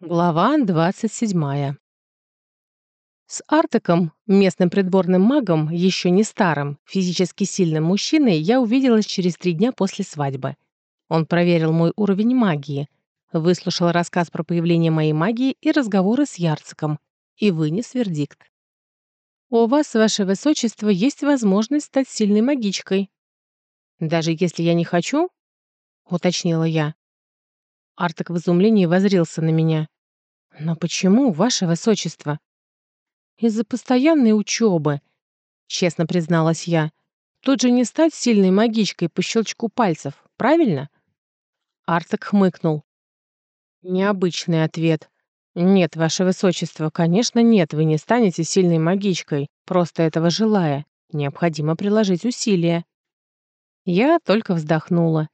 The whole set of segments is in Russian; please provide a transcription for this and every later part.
Глава 27. С Артеком, местным придворным магом, еще не старым, физически сильным мужчиной, я увиделась через три дня после свадьбы. Он проверил мой уровень магии, выслушал рассказ про появление моей магии и разговоры с Ярциком и вынес вердикт. «У вас, ваше высочество, есть возможность стать сильной магичкой». «Даже если я не хочу?» — уточнила я. Артек в изумлении возрился на меня. «Но почему, ваше высочество?» «Из-за постоянной учебы», — честно призналась я. «Тут же не стать сильной магичкой по щелчку пальцев, правильно?» Артек хмыкнул. «Необычный ответ. Нет, ваше высочество, конечно, нет, вы не станете сильной магичкой, просто этого желая. Необходимо приложить усилия». Я только вздохнула.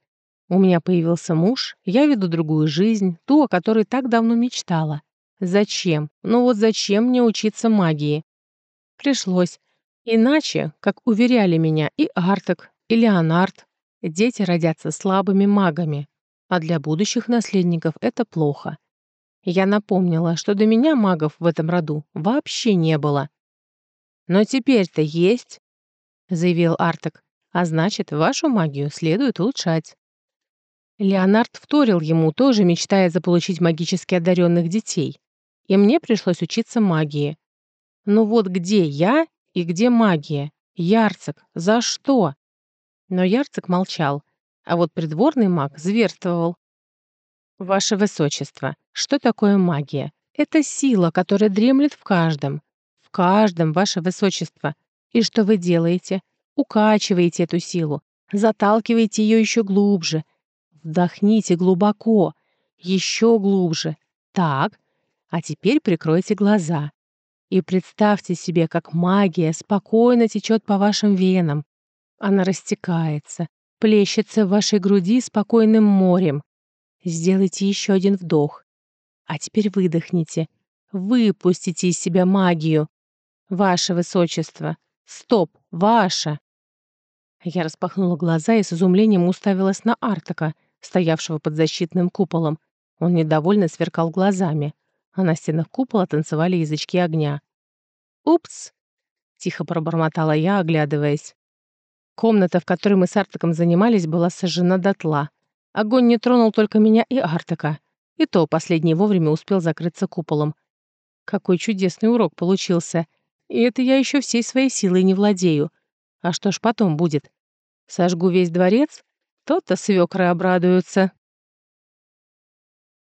У меня появился муж, я веду другую жизнь, ту, о которой так давно мечтала. Зачем? Ну вот зачем мне учиться магии? Пришлось. Иначе, как уверяли меня и Артек, и Леонард, дети родятся слабыми магами, а для будущих наследников это плохо. Я напомнила, что до меня магов в этом роду вообще не было. «Но теперь-то есть», — заявил Артек, «а значит, вашу магию следует улучшать». Леонард вторил ему, тоже мечтая заполучить магически одаренных детей. И мне пришлось учиться магии. Ну вот где я и где магия? Ярцик, за что? Но Ярцик молчал, а вот придворный маг зверствовал. Ваше Высочество, что такое магия? Это сила, которая дремлет в каждом. В каждом, Ваше Высочество. И что вы делаете? Укачиваете эту силу, заталкиваете ее еще глубже, Вдохните глубоко, еще глубже. Так, а теперь прикройте глаза. И представьте себе, как магия спокойно течет по вашим венам. Она растекается, плещется в вашей груди спокойным морем. Сделайте еще один вдох. А теперь выдохните. Выпустите из себя магию. Ваше Высочество. Стоп, ваше. Я распахнула глаза и с изумлением уставилась на Артака — стоявшего под защитным куполом. Он недовольно сверкал глазами, а на стенах купола танцевали язычки огня. «Упс!» — тихо пробормотала я, оглядываясь. Комната, в которой мы с Артаком занимались, была сожжена дотла. Огонь не тронул только меня и Артака. И то последний вовремя успел закрыться куполом. Какой чудесный урок получился. И это я еще всей своей силой не владею. А что ж потом будет? Сожгу весь дворец? То-то свекры обрадуются.